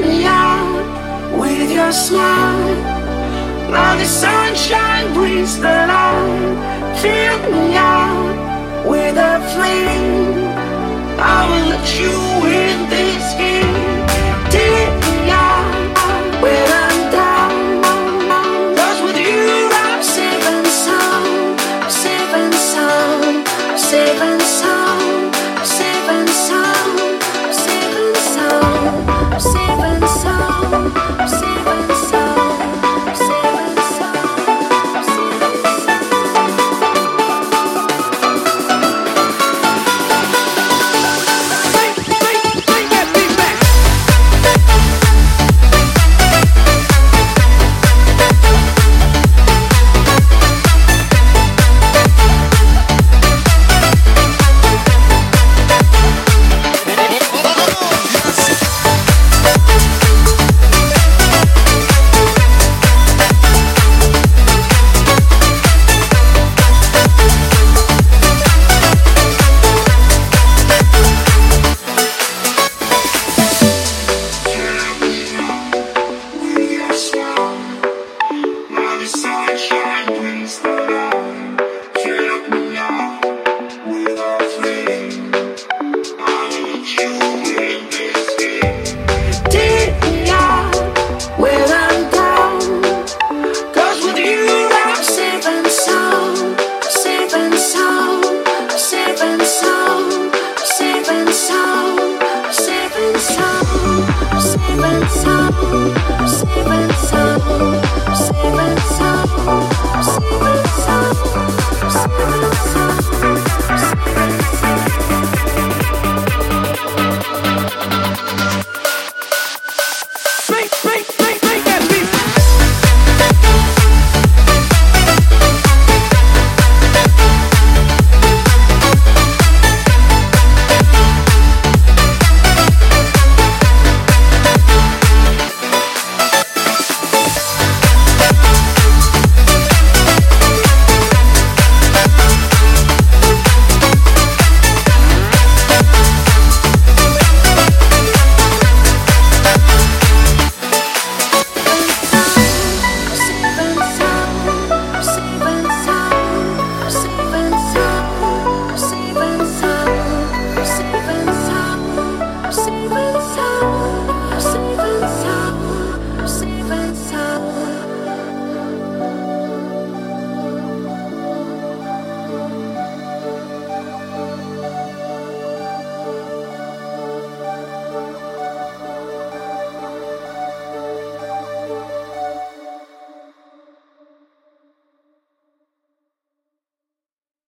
me out with your smile. Now the sunshine brings the light. Fill me out with a flame. I will let you in this game. Seven soul, seven soul, saving soul.